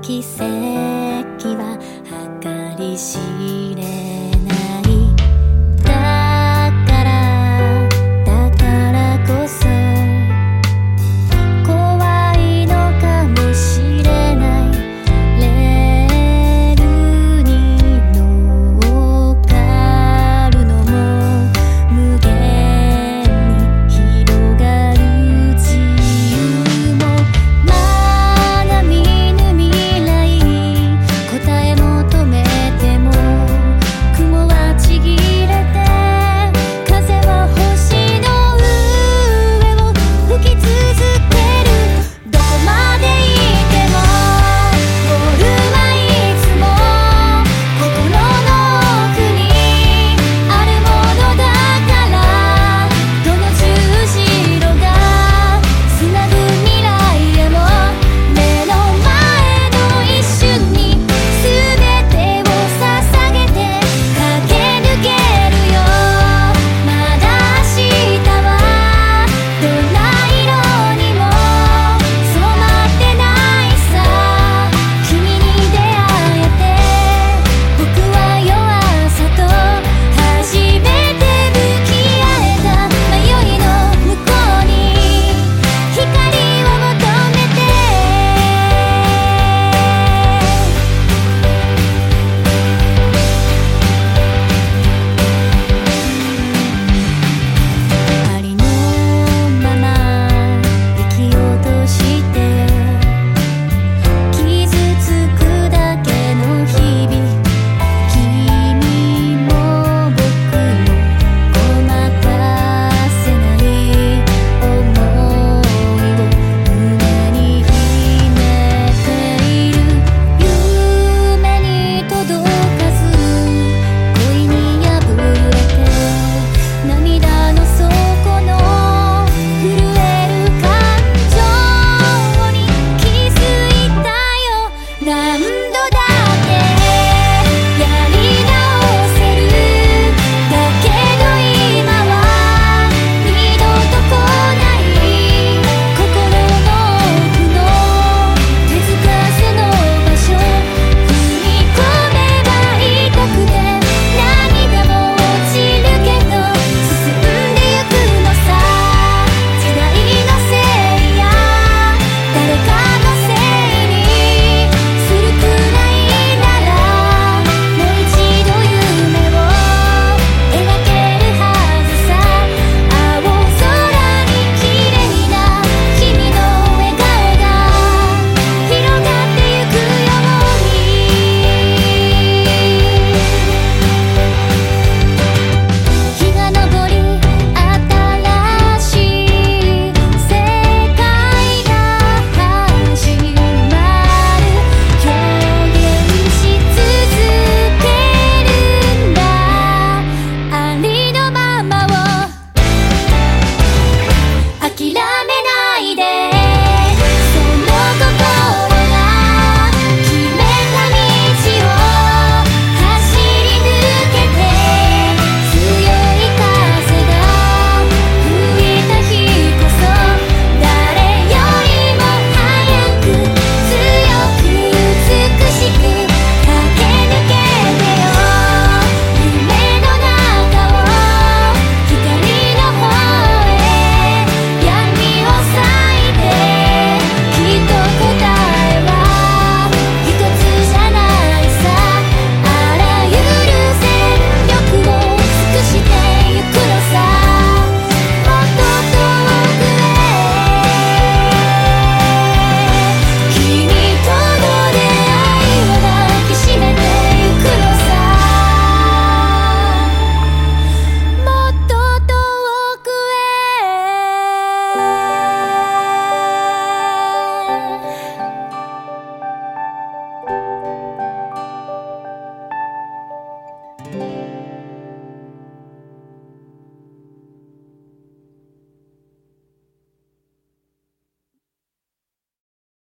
奇跡は計り知れ